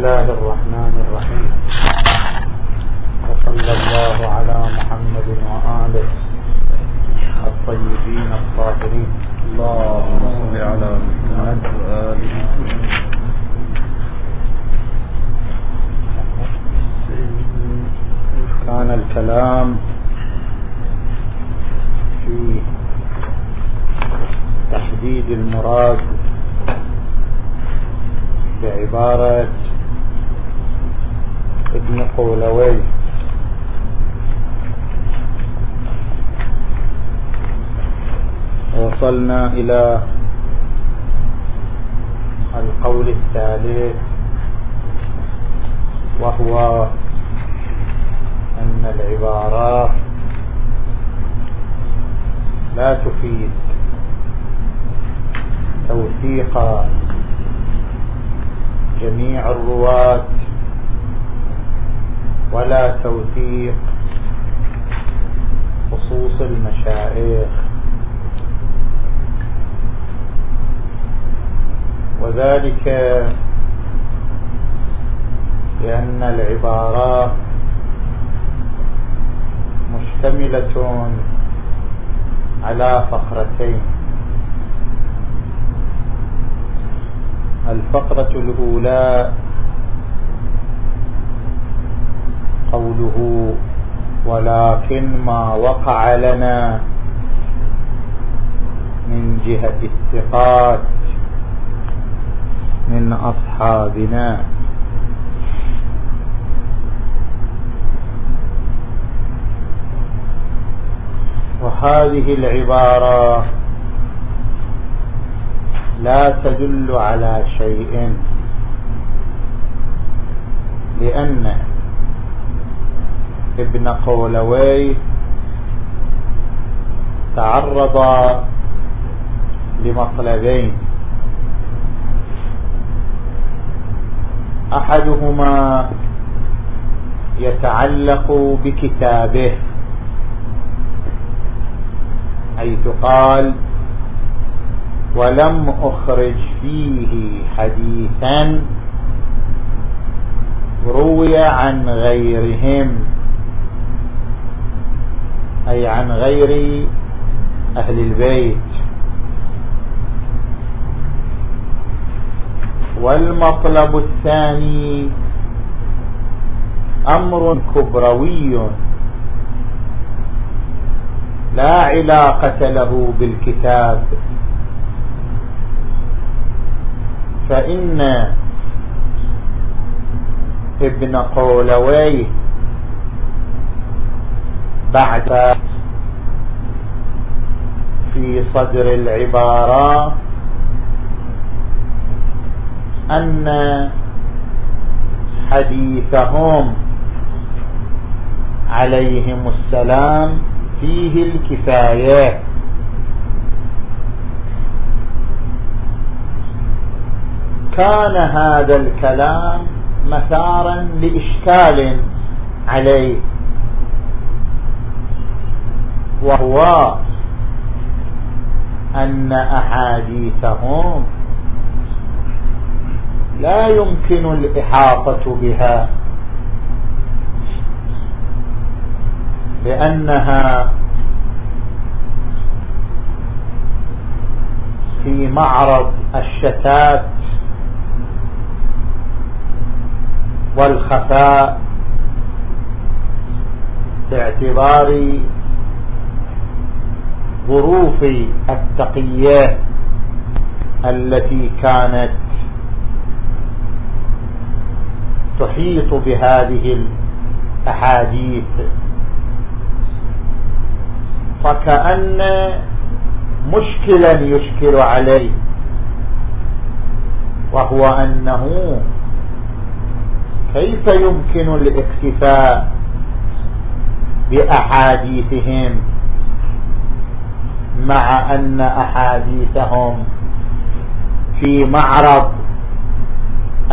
الله وصلنا إلى القول الثالث وهو أن العبارات لا تفيد توثيق جميع الرواة ولا توثيق خصوص المشايخ. وذلك لأن العبارات مشتملة على فقرتين. الفقرة الأولى قوله ولكن ما وقع لنا من جهة الثقات من أصحابنا. وهذه العبارة لا تدل على شيء لأن ابن قولوي تعرض لمطلبين. أحدهما يتعلق بكتابه حيث قال ولم أخرج فيه حديثا روي عن غيرهم. أي عن غير أهل البيت. والمطلب الثاني أمر كبروي. لا علاقة له بالكتاب. فإن ابن قولويه بعد في صدر العبارة أن حديثهم عليهم السلام فيه الكفاية. كان هذا الكلام مثارا لإشكال عليه وهو أن أحاديثهم لا يمكن الإحاطة بها. لأنها في معرض الشتات والخفاء باعتبار ظروف التقية التي كانت تحيط بهذه الأحاديث. فكأن مشكلا يشكل عليه وهو أنه كيف يمكن الاكتفاء بأحاديثهم مع أن أحاديثهم في معرض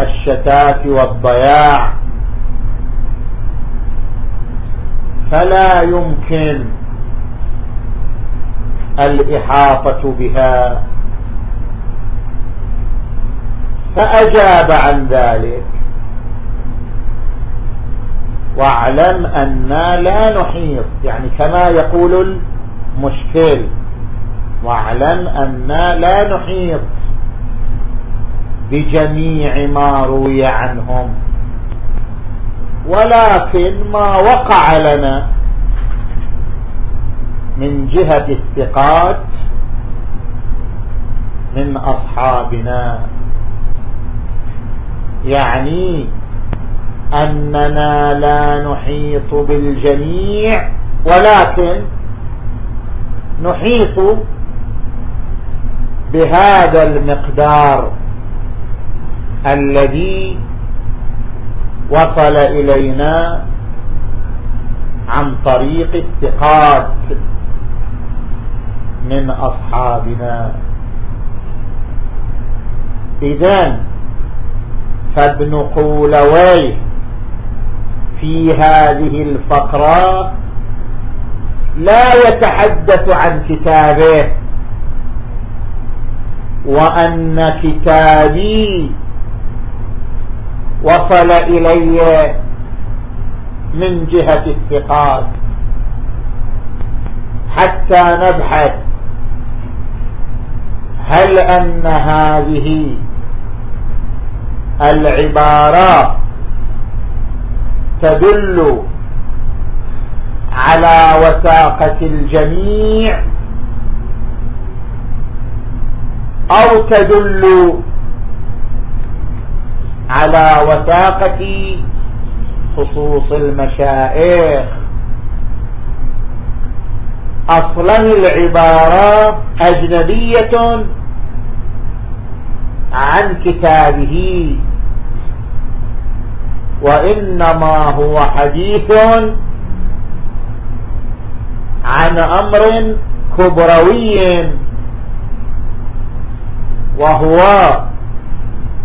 الشتات والضياع. فلا يمكن الإحاطة بها. فأجاب عن ذلك. واعلم أننا لا نحيط. يعني كما يقول المشكل. واعلم أننا لا نحيط. بجميع ما روي عنهم. ولكن ما وقع لنا من جهة الثقات من أصحابنا. يعني أننا لا نحيط بالجميع ولكن نحيط بهذا المقدار. الذي وصل إلينا عن طريق الثقات من أصحابنا. إذن فابن قولويه في هذه الفقرة لا يتحدث عن كتابه وأن كتابي وصل إلي من جهة الثقات حتى نبحث هل أن هذه العبارات تدل على وثاقة الجميع أو تدل على وثاقة خصوص المشائخ. أصلا العبارة أجنبية عن كتابه وإنما هو حديث عن أمر كبروي وهو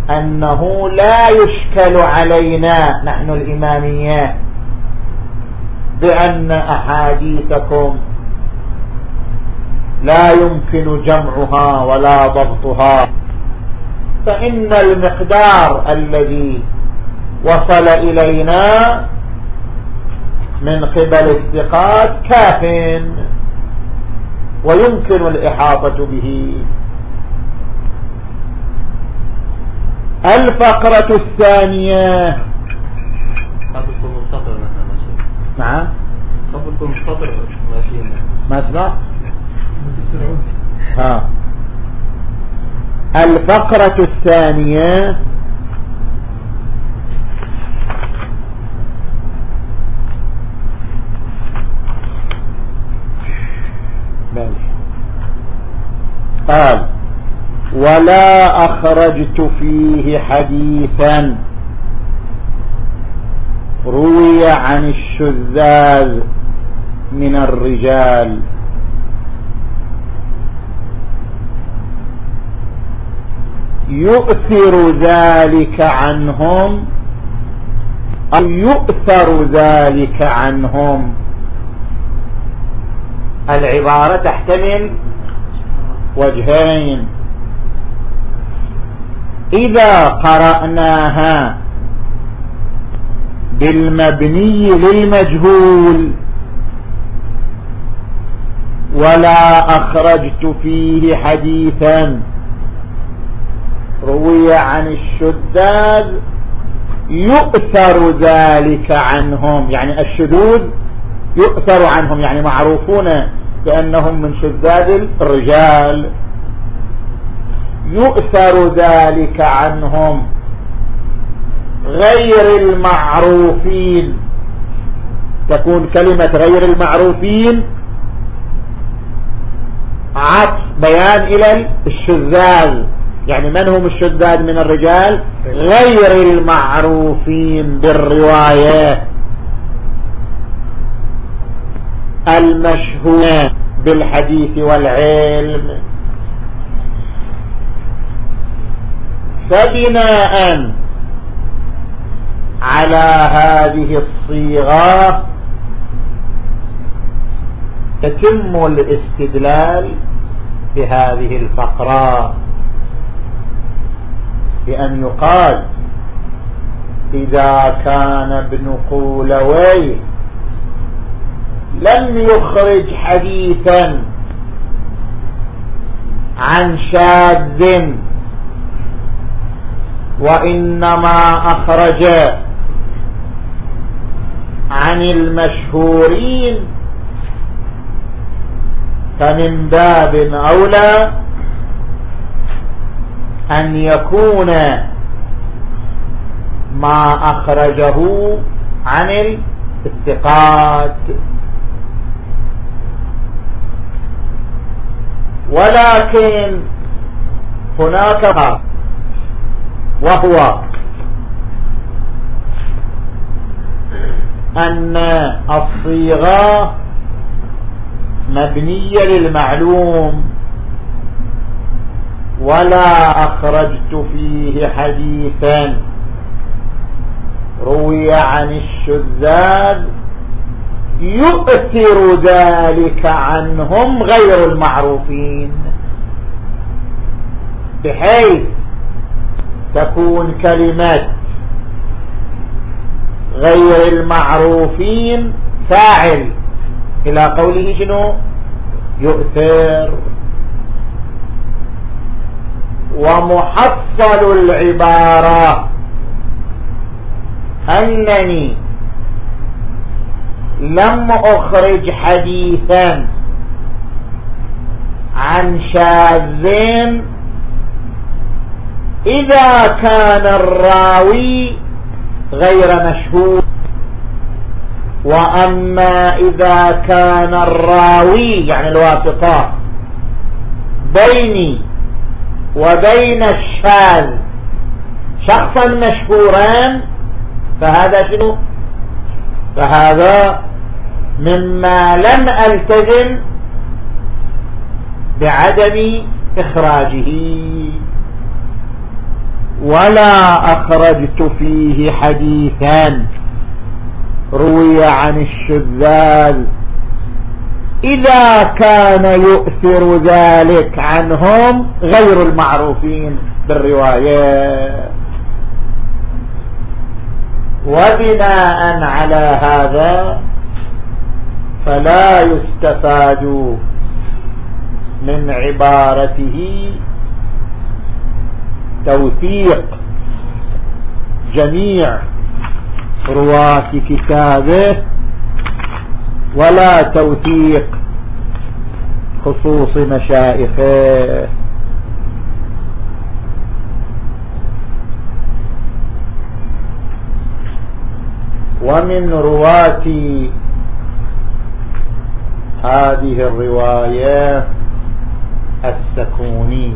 أنه لا يشكل علينا نحن الإمامية بأن أحاديثكم لا يمكن جمعها ولا ضبطها. فإن المقدار الذي وصل إلينا من قبل الثقات كاف ويمكن الإحاطة به. الفقرة الثانية. نعم. ما اسمع؟ ها. الفقرة الثانية. قال. ولا أخرجت فيه حديثا. روي عن الشذاذ من الرجال. يؤثر ذلك عنهم أو يؤثر ذلك عنهم. العبارة تحتمل وجهين. إذا قرأناها بالمبني للمجهول ولا أخرجت فيه حديثا. روي عن الشداد يؤثر ذلك عنهم. يعني الشذوذ يؤثر عنهم يعني معروفون بأنهم من شداد الرجال. يؤثر ذلك عنهم غير المعروفين. تكون كلمة غير المعروفين عطف بيان إلى الشذاذ. يعني من هم الشذاذ من الرجال؟ غير المعروفين بالرواية. المشهورة بالحديث والعلم. فبناء على هذه الصيغة يتم الاستدلال بهذه الفقرة بأن يقال إذا كان ابن قولويه لم يخرج حديثا عن شاذ وإنما أخرج عن المشهورين فمن باب أولى أن يكون ما أخرجه عن الثقات ولكن هناك وهو أن الصيغة مبنية للمعلوم ولا أخرجت فيه حديثا. روي عن الشذاذ يؤثر ذلك عنهم غير المعروفين بحيث تكون كلمة غير المعروفين فاعل. إلى قوله شنو؟ يؤثر. ومحصل العبارة أنني لم أخرج حديثا عن شاذين إذا كان الراوي غير مشهور وأما إذا كان الراوي يعني الواسطة بيني وبين الشاذ شخصا مشهورا فهذا شنو؟ فهذا مما لم ألتزم بعدم إخراجه. ولا أخرجت فيه حديثا روي عن الشذاذ. إذا كان يؤثر ذلك عنهم غير المعروفين بالرواية. وبناء على هذا فلا يستفاد من عبارته توثيق جميع رواة كتابه ولا توثيق خصوص مشائخه ومن رواة هذه الرواية السكوني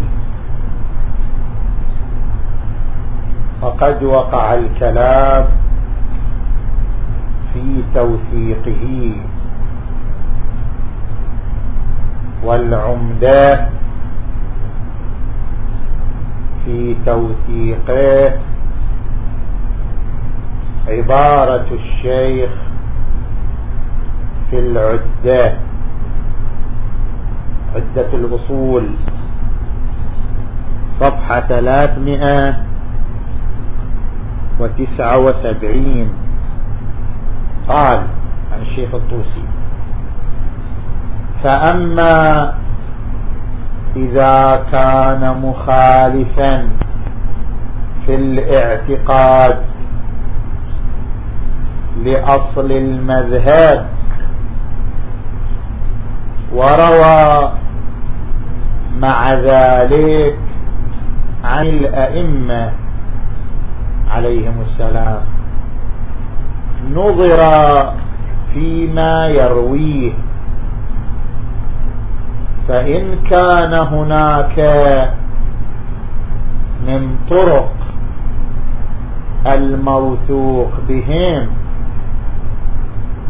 وقد وقع الكلام في توثيقه. والعمدة في توثيقه عبارة الشيخ في العدة عدة الأصول. صفحة ثلاثمائة. وتسعة وسبعين. قال عن الشيخ الطوسي. فأما إذا كان مخالفا في الاعتقاد لأصل المذهب وروى مع ذلك عن الأئمة عليهم السلام. نظر فيما يرويه. فإن كان هناك من طرق الموثوق بهم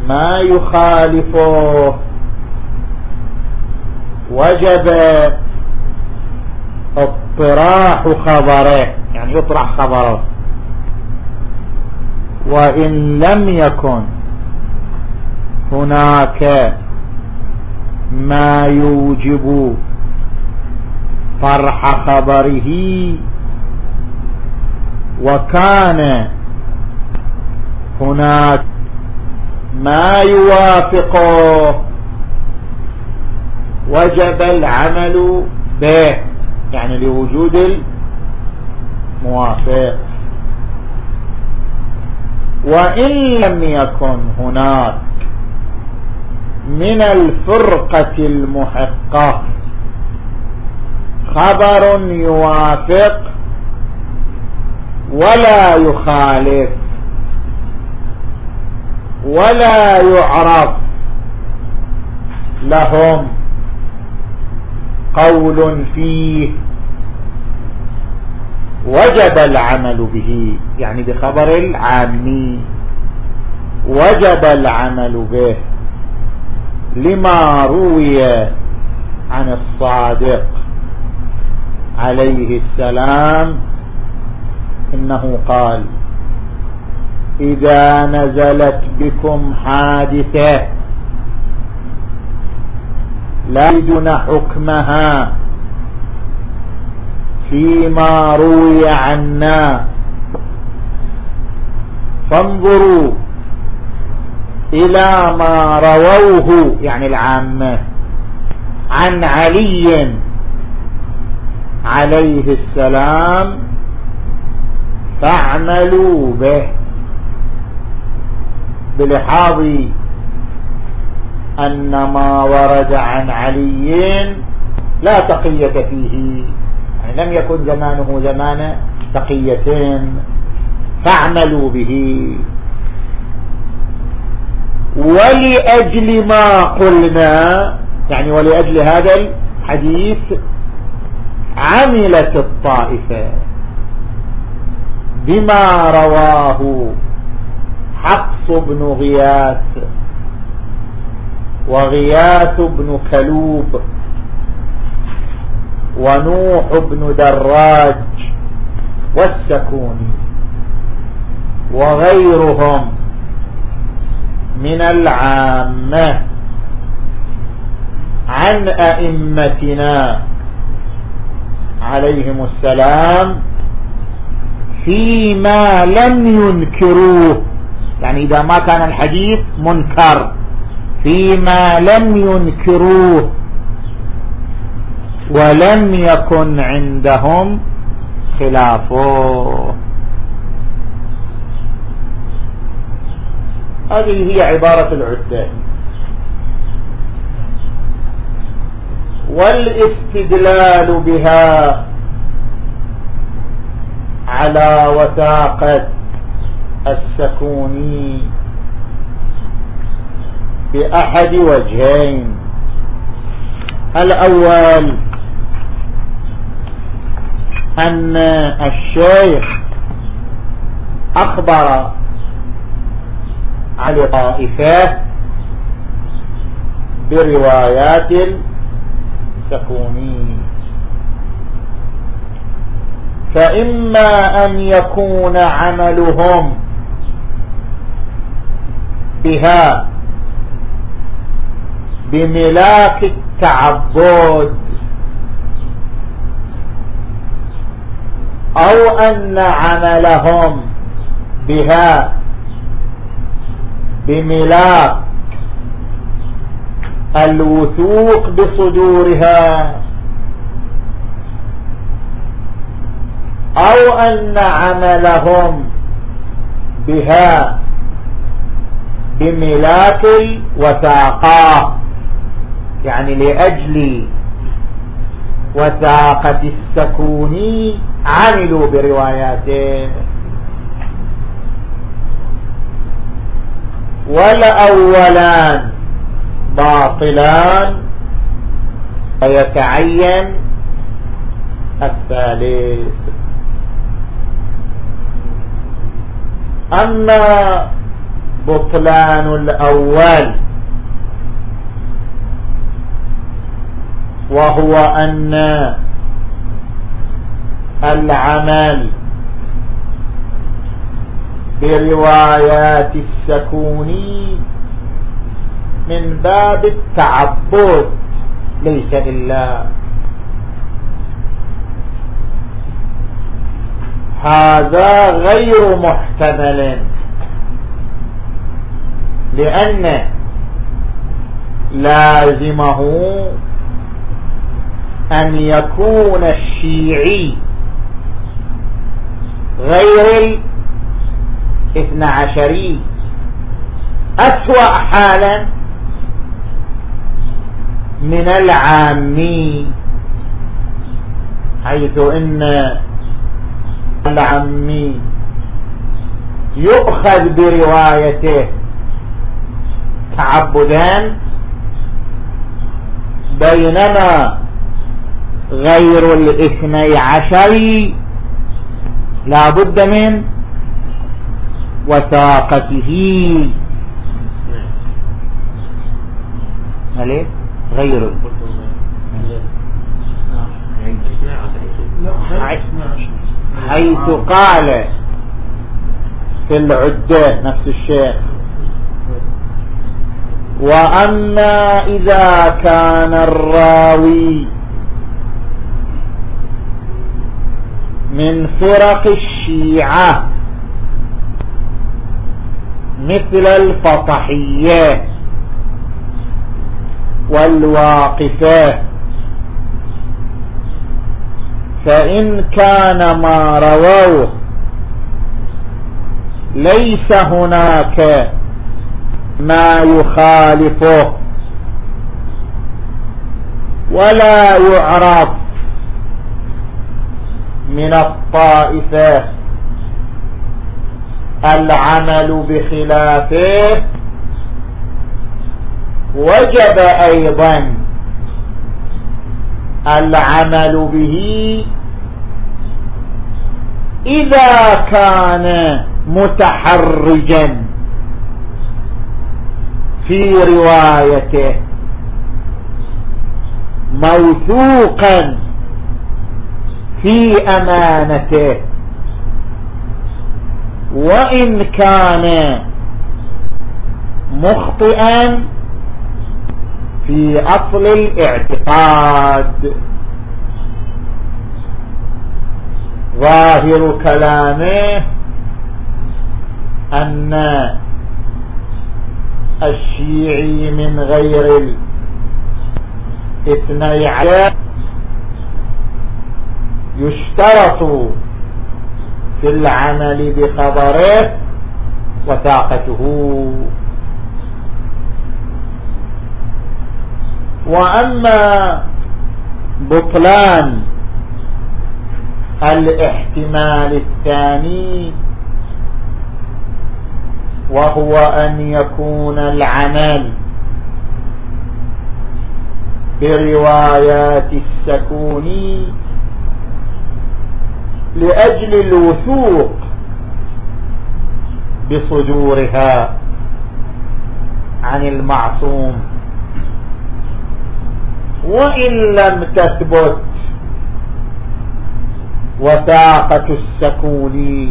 ما يخالفه وجب اطراح خبره يعني يطرح خبره. وإن لم يكن هناك ما يوجب طرح خبره وكان هناك ما يوافقه وجب العمل به يعني لوجود الموافق. وإن لم يكن هناك من الفرقة المحقة خبر يوافق ولا يخالف ولا يعرف لهم قول فيه وجب العمل به. يعني بخبر العامي. وجب العمل به. لما روي عن الصادق عليه السلام إنه قال إذا نزلت بكم حادثة لا يجدون حكمها فيما روي عنا. فانظروا إلى ما رووه يعني العامة عن علي عليه السلام فاعملوا به. بلحاظ أن ما ورد عن علي لا تقية فيه. لم يكن زمانه زمان تقيتين فاعملوا به. ولأجل ما قلنا يعني ولأجل هذا الحديث عملت الطائفة بما رواه حقص بن غياث وغياث بن كلوب ونوح بن دراج والسكوني وغيرهم من العامة. عن أئمتنا عليهم السلام فيما لم ينكروه. يعني إذا ما كان الحديث منكر فيما لم ينكروه. ولم يكن عندهم خلافه. هذه هي عبارة العدة. والاستدلال بها على وثاقة السكوني بأحد وجهين. الأول أن الشيخ أخبر على طائفة بروايات السكوني. فإما أن يكون عملهم بها بملاك التعبد أو أن عملهم بها بملاك الوثوق بصدورها أو أن عملهم بها بملاك الوثاقة يعني لأجل وثاقة السكوني عملوا برواياته. والأولان باطلان ويتعين الثالث. أما بطلان الأول وهو أن العمل بروايات السكوني من باب التعبد ليس إلا هذا غير محتمل لأن لازمه أن يكون الشيعي غير الاثنى عشري أسوأ حالا من العامي حيث إن العمي يؤخذ بروايته تعبدا بينما غير الاثني عشر لا بد من وثاقته. عليه غير حيث قال في العدة نفس الشيء وأما إذا كان الراوي من فرق الشيعة مثل الفطحية والواقفة فإن كان ما رووه ليس هناك ما يخالفه ولا يعرف من الطائفة. العمل بخلافه. وجب أيضا العمل به إذا كان متحرجا في روايته موثوقا في أمانته وإن كان مخطئا في أصل الاعتقاد. ظاهر كلامه أن الشيعي من غير الاثني عشر يشترط في العمل بخبره وثاقته وأما بطلان الاحتمال الثاني وهو أن يكون العمل بروايات السكون لأجل الوثوق بصدورها عن المعصوم. وإن لم تثبت وثاقة السكون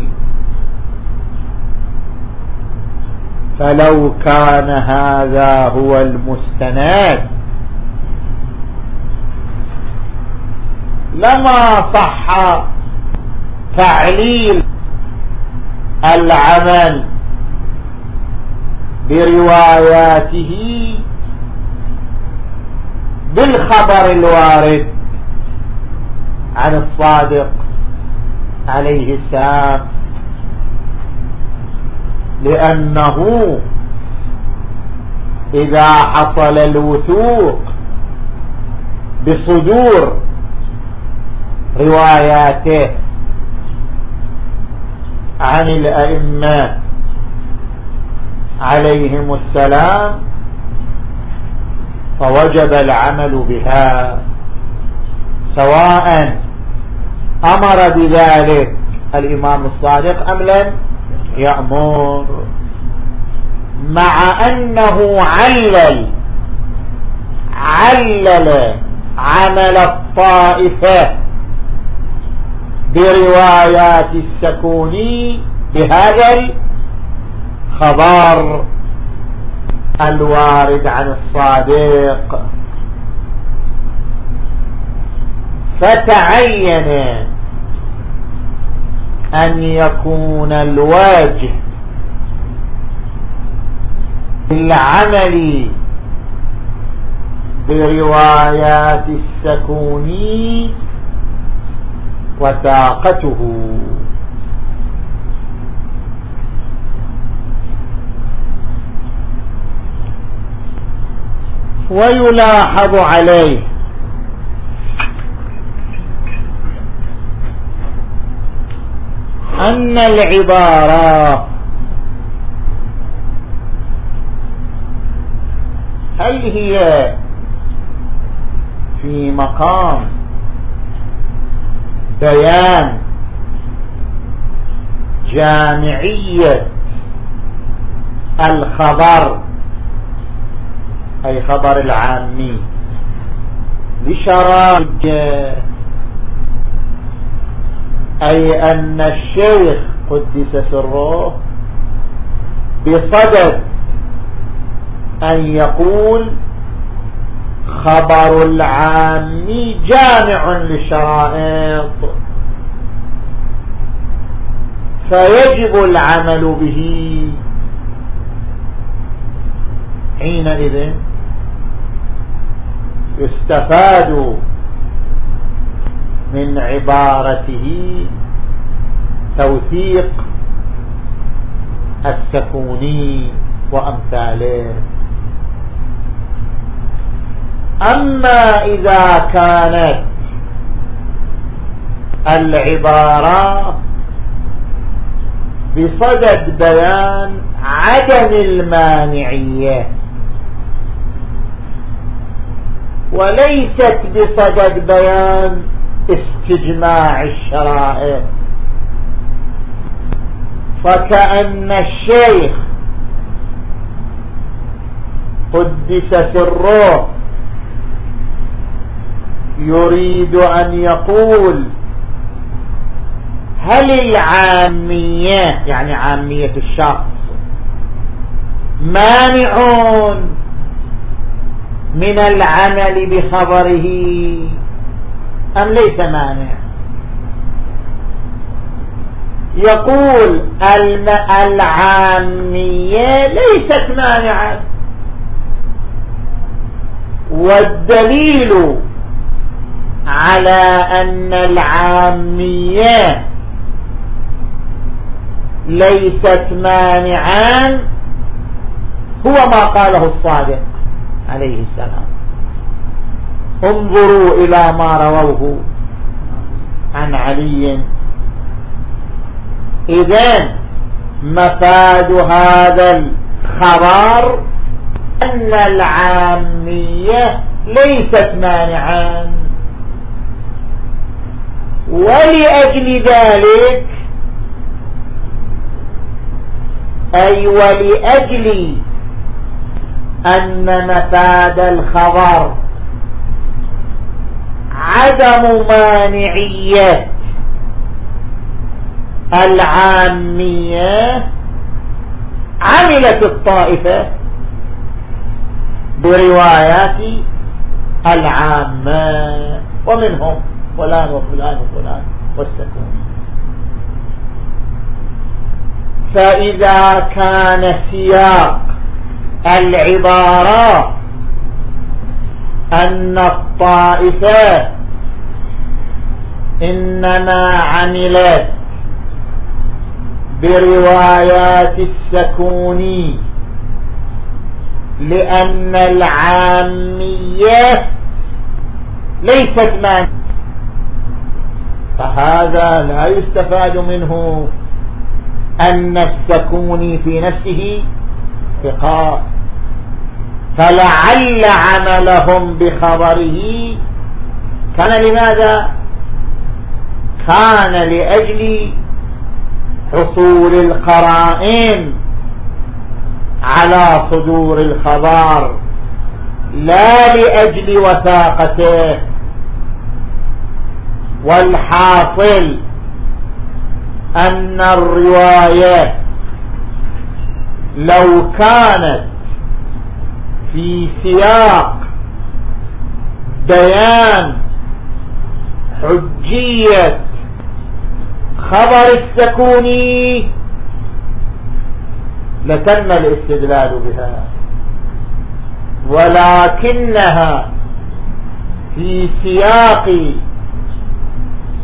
فلو كان هذا هو المستند لما صح تعليل العمل برواياته بالخبر الوارد عن الصادق عليه السلام لأنه إذا حصل الوثوق بصدور رواياته عن الأئمة عليهم السلام فوجب العمل بها سواء أمر بذلك الإمام الصادق أم لم يأمر. مع أنه علل علل عمل الطائفة بروايات السكوني بهذا الخبر الوارد عن الصادق. فتعين أن يكون الواجه العمل بروايات السكون وطاقته ويلاحظ عليه. أن العبارة هل هي في مقام بيان جامعية الخبر أي خبر العامي. لشرائج أي أن الشيخ قدس سره بصدد أن يقول خبر العام جامع للشرائط. فيجب العمل به. حينئذ يستفاد من عبارته توثيق السكوني وأمثاله. أما إذا كانت العبارة بصدد بيان عدم المانعية وليست بصدد بيان استجماع الشرائع. فكأن الشيخ قدس سره يريد أن يقول هل العامية يعني عامية الشخص مانعون من العمل بخبره أم ليس مانع؟ يقول العامية ليست مانعة. والدليل على أن العامية ليست مانعان هو ما قاله الصادق عليه السلام. انظروا إلى ما رووه عن علي. إذن مفاد هذا الخبر أن العامية ليست مانعان. ولأجل ذلك أي ولأجل أن مفاد الخبر عدم مانعية العامية عملت الطائفة بروايات العامة ومنهم. فلان وفلان وفلان والسكون فإذا كان سياق العبارة أن الطائفة إنما عملت بروايات السكون لأن العامية ليست مانعة فهذا لا يستفاد منه أن السكون في نفسه فقاء فلعل عملهم بخبره. كان لماذا؟ كان لأجل حصول القرائن على صدور الخبر لا لأجل وثاقته. والحاصل أن الرواية لو كانت في سياق بيان حجية خبر السكوني لتم الاستدلال بها ولكنها في سياق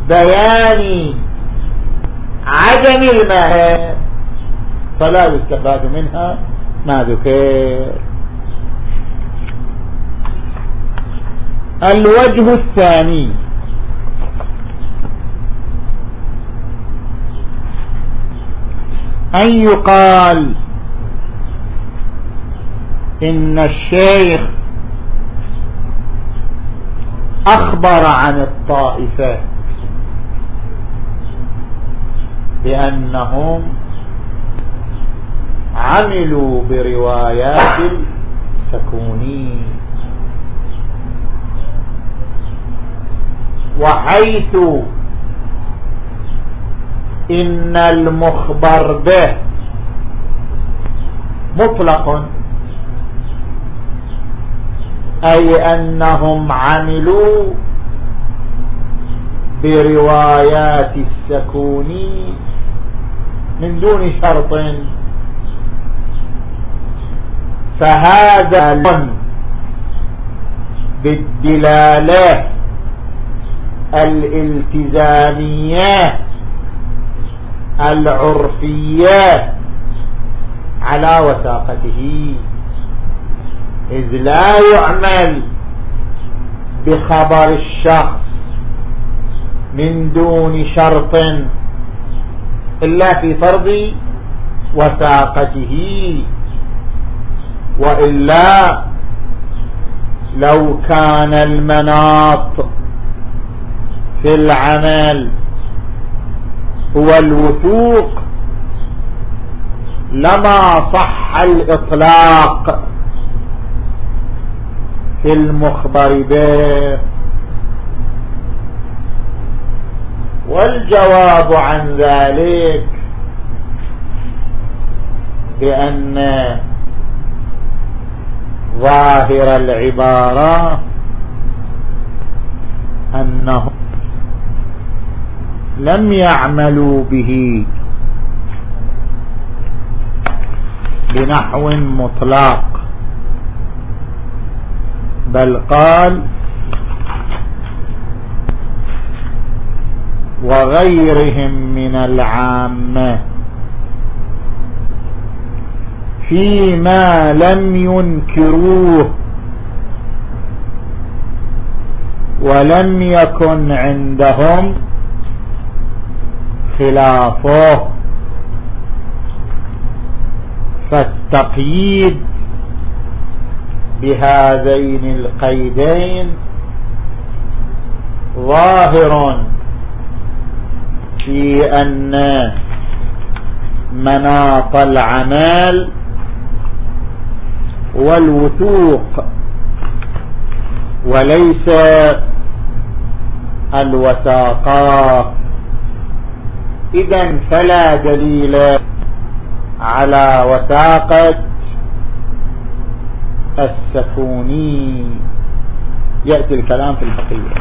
بيان عدم الماء فلا يستفاد منها ما ذكر. الوجه الثاني. أن يقال إن الشيخ أخبر عن الطائفة. بأنهم عملوا بروايات السكوني وحيث إن المخبر به مطلق أي أنهم عملوا بروايات السكوني من دون شرط. فهذا بالدلالة الالتزامية العرفية على وثاقته. إذ لا يعمل بخبر الشخص من دون شرط إلا في فرض وثاقته وإلا لو كان المناط في العمل هو الوثوق لما صح الإطلاق في المخبر به. والجواب عن ذلك بأن ظاهر العبارة أنهم لم يعملوا به بنحو مطلق بل قال وغيرهم من العامة. فيما لم ينكروه ولم يكن عندهم خلافه. فالتقييد بهذين القيدين ظاهر في أن مناط العمل والوثوق وليس الوثاقات إذا فلا دليل على وثاقة السكوني. يأتي الكلام في البقية.